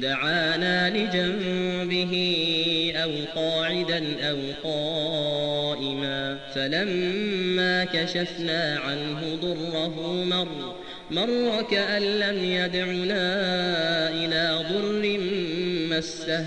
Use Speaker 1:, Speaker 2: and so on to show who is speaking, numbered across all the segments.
Speaker 1: دعانا لجنبه أو قاعدا أو قائما فلما كشفنا عنه ضره مر مر كأن لم يدعنا إلى ضر مسه.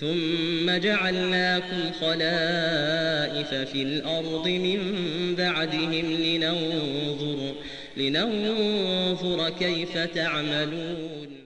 Speaker 1: ثم جعلناكم خلائف في الأرض من بعدهم لننظر, لننظر كيف تعملون.